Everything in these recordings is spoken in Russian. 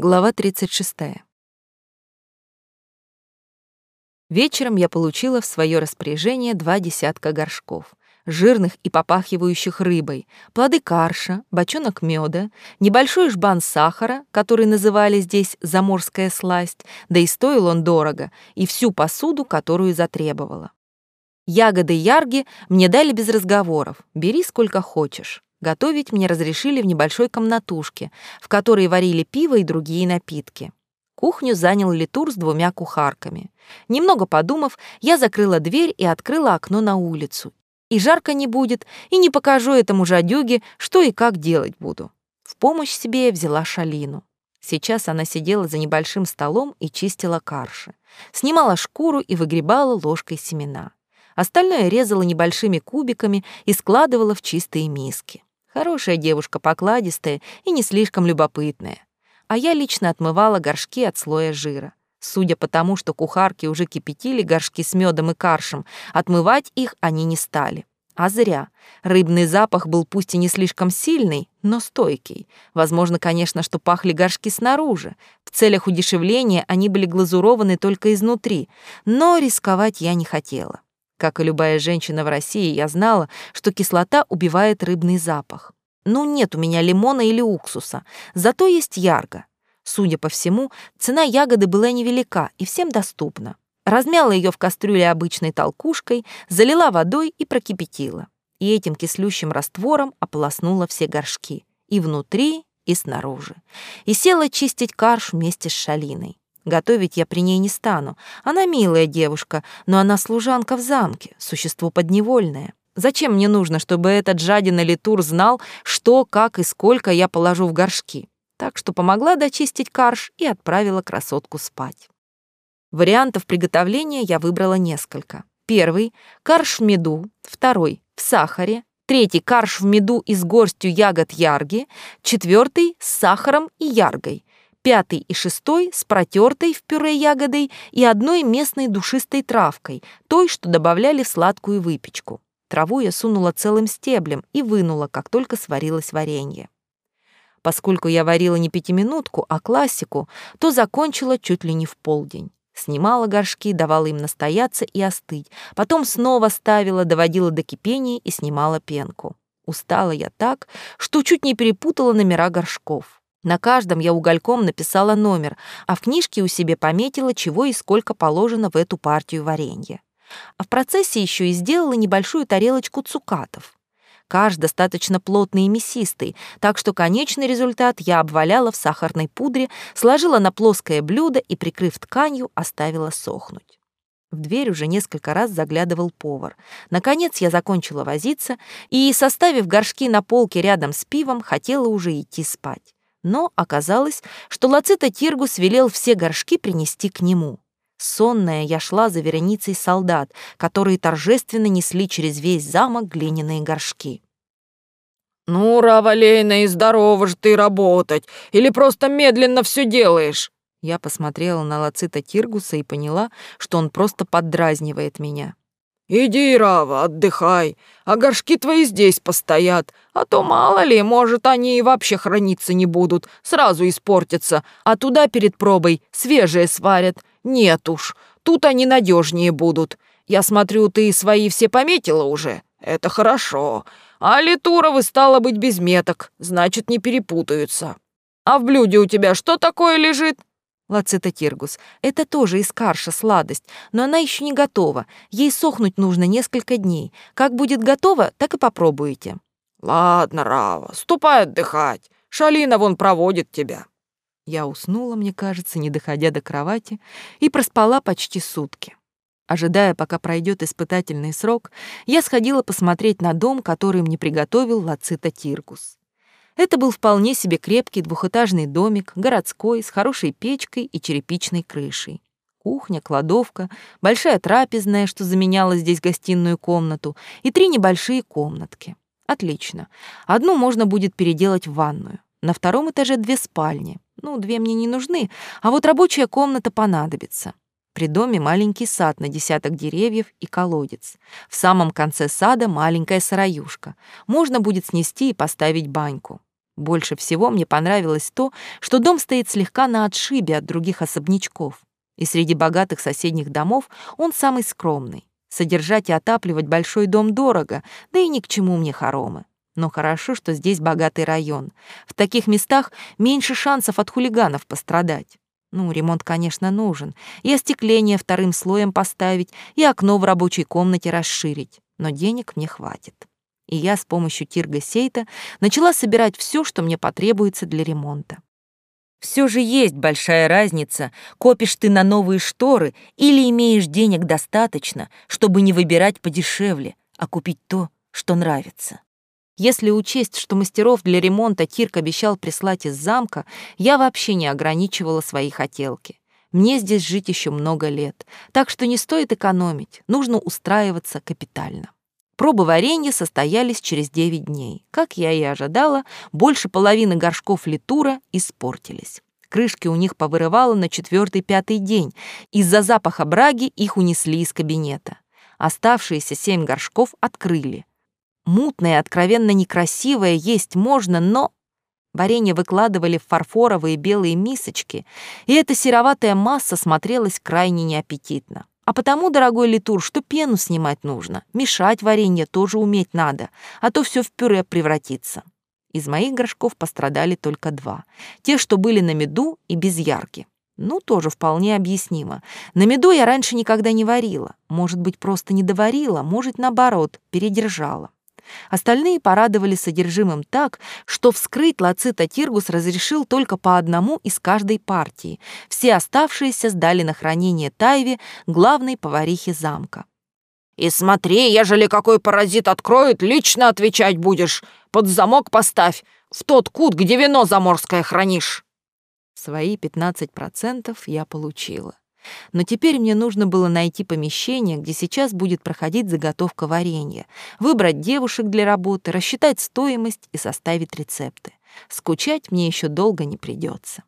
Глава 36. Вечером я получила в свое распоряжение два десятка горшков, жирных и попахивающих рыбой, плоды карша, бочонок меда, небольшой жбан сахара, который называли здесь заморская сласть, да и стоил он дорого, и всю посуду, которую затребовала. Ягоды ярги мне дали без разговоров, бери сколько хочешь. Готовить мне разрешили в небольшой комнатушке, в которой варили пиво и другие напитки. Кухню занял Литур с двумя кухарками. Немного подумав, я закрыла дверь и открыла окно на улицу. И жарко не будет, и не покажу этому жадюге, что и как делать буду. В помощь себе я взяла Шалину. Сейчас она сидела за небольшим столом и чистила карши. Снимала шкуру и выгребала ложкой семена. Остальное резала небольшими кубиками и складывала в чистые миски. Хорошая девушка, покладистая и не слишком любопытная. А я лично отмывала горшки от слоя жира. Судя по тому, что кухарки уже кипятили горшки с медом и каршем, отмывать их они не стали. А зря. Рыбный запах был пусть и не слишком сильный, но стойкий. Возможно, конечно, что пахли горшки снаружи. В целях удешевления они были глазурованы только изнутри, но рисковать я не хотела. Как и любая женщина в России, я знала, что кислота убивает рыбный запах. Ну, нет у меня лимона или уксуса, зато есть ярго. Судя по всему, цена ягоды была невелика и всем доступна. Размяла ее в кастрюле обычной толкушкой, залила водой и прокипятила. И этим кислющим раствором ополоснула все горшки. И внутри, и снаружи. И села чистить карш вместе с шалиной. Готовить я при ней не стану. Она милая девушка, но она служанка в замке, существо подневольное. Зачем мне нужно, чтобы этот жадина Литур знал, что, как и сколько я положу в горшки? Так что помогла дочистить карш и отправила красотку спать. Вариантов приготовления я выбрала несколько. Первый — карш в меду, второй — в сахаре, третий — карш в меду и с горстью ягод ярги, четвертый — с сахаром и яргой, пятый и шестой с протертой в пюре ягодой и одной местной душистой травкой, той, что добавляли в сладкую выпечку. Траву я сунула целым стеблем и вынула, как только сварилось варенье. Поскольку я варила не пятиминутку, а классику, то закончила чуть ли не в полдень. Снимала горшки, давала им настояться и остыть, потом снова ставила, доводила до кипения и снимала пенку. Устала я так, что чуть не перепутала номера горшков. На каждом я угольком написала номер, а в книжке у себя пометила, чего и сколько положено в эту партию варенья. А в процессе еще и сделала небольшую тарелочку цукатов. Каш достаточно плотный и мясистый, так что конечный результат я обваляла в сахарной пудре, сложила на плоское блюдо и, прикрыв тканью, оставила сохнуть. В дверь уже несколько раз заглядывал повар. Наконец я закончила возиться и, составив горшки на полке рядом с пивом, хотела уже идти спать но оказалось, что Лацита Тиргус велел все горшки принести к нему. Сонная я шла за вереницей солдат, которые торжественно несли через весь замок глиняные горшки. «Ну, Равалейна, и здорово же ты работать, или просто медленно все делаешь?» Я посмотрела на Лацита Тиргуса и поняла, что он просто поддразнивает меня. «Иди, Рава, отдыхай, а горшки твои здесь постоят, а то, мало ли, может, они и вообще храниться не будут, сразу испортятся, а туда перед пробой свежие сварят. Нет уж, тут они надежнее будут. Я смотрю, ты свои все пометила уже, это хорошо. А Литуровы, стало быть, без меток, значит, не перепутаются. А в блюде у тебя что такое лежит?» Лацита Тиргус. Это тоже из карша сладость, но она еще не готова. Ей сохнуть нужно несколько дней. Как будет готова, так и попробуете. Ладно, Рава, ступай отдыхать. Шалина вон проводит тебя. Я уснула, мне кажется, не доходя до кровати, и проспала почти сутки. Ожидая, пока пройдет испытательный срок, я сходила посмотреть на дом, который мне приготовил Лацита Тиргус. Это был вполне себе крепкий двухэтажный домик, городской, с хорошей печкой и черепичной крышей. Кухня, кладовка, большая трапезная, что заменяла здесь гостиную комнату, и три небольшие комнатки. Отлично. Одну можно будет переделать в ванную. На втором этаже две спальни. Ну, две мне не нужны, а вот рабочая комната понадобится. При доме маленький сад на десяток деревьев и колодец. В самом конце сада маленькая сыроюшка. Можно будет снести и поставить баньку. Больше всего мне понравилось то, что дом стоит слегка на отшибе от других особнячков, и среди богатых соседних домов он самый скромный. Содержать и отапливать большой дом дорого, да и ни к чему мне хоромы. Но хорошо, что здесь богатый район. В таких местах меньше шансов от хулиганов пострадать. Ну, ремонт, конечно, нужен. И остекление вторым слоем поставить, и окно в рабочей комнате расширить. Но денег мне хватит. И я с помощью Тирга Сейта начала собирать все, что мне потребуется для ремонта. Все же есть большая разница, копишь ты на новые шторы или имеешь денег достаточно, чтобы не выбирать подешевле, а купить то, что нравится. Если учесть, что мастеров для ремонта Тирк обещал прислать из замка, я вообще не ограничивала свои хотелки. Мне здесь жить еще много лет, так что не стоит экономить, нужно устраиваться капитально. Пробы варенья состоялись через 9 дней. Как я и ожидала, больше половины горшков литура испортились. Крышки у них повырывало на четвертый-пятый день. Из-за запаха браги их унесли из кабинета. Оставшиеся семь горшков открыли. Мутное, откровенно некрасивое есть можно, но... Варенье выкладывали в фарфоровые белые мисочки, и эта сероватая масса смотрелась крайне неаппетитно. А потому, дорогой Литур, что пену снимать нужно. Мешать варенье тоже уметь надо, а то все в пюре превратится. Из моих горшков пострадали только два. Те, что были на меду и без ярки. Ну, тоже вполне объяснимо. На меду я раньше никогда не варила. Может быть, просто не доварила, может, наоборот, передержала. Остальные порадовали содержимым так, что вскрыть лацита Тиргус разрешил только по одному из каждой партии. Все оставшиеся сдали на хранение Тайве, главной поварихе замка. «И смотри, ежели какой паразит откроет, лично отвечать будешь. Под замок поставь, в тот кут, где вино заморское хранишь». Свои 15% я получила. Но теперь мне нужно было найти помещение, где сейчас будет проходить заготовка варенья, выбрать девушек для работы, рассчитать стоимость и составить рецепты. Скучать мне еще долго не придется.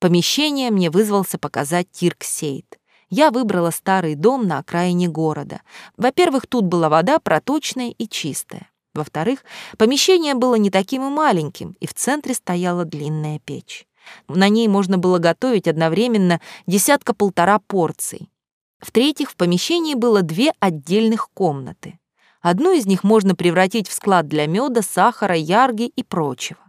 Помещение мне вызвался показать Тирк Сейт. Я выбрала старый дом на окраине города. Во-первых, тут была вода проточная и чистая. Во-вторых, помещение было не таким и маленьким, и в центре стояла длинная печь. На ней можно было готовить одновременно десятка-полтора порций. В-третьих, в помещении было две отдельных комнаты. Одну из них можно превратить в склад для меда, сахара, ярги и прочего.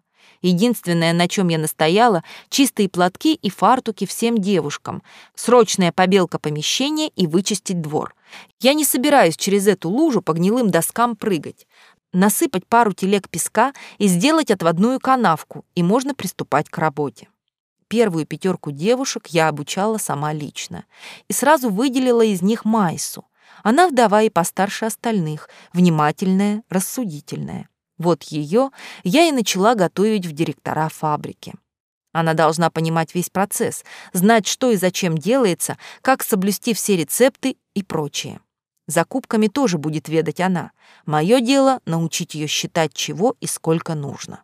Единственное, на чем я настояла, чистые платки и фартуки всем девушкам, срочная побелка помещения и вычистить двор. Я не собираюсь через эту лужу по гнилым доскам прыгать. Насыпать пару телег песка и сделать отводную канавку, и можно приступать к работе. Первую пятерку девушек я обучала сама лично и сразу выделила из них Майсу. Она вдова и постарше остальных, внимательная, рассудительная. Вот ее я и начала готовить в директора фабрики. Она должна понимать весь процесс, знать, что и зачем делается, как соблюсти все рецепты и прочее. Закупками тоже будет ведать она. Мое дело — научить ее считать, чего и сколько нужно.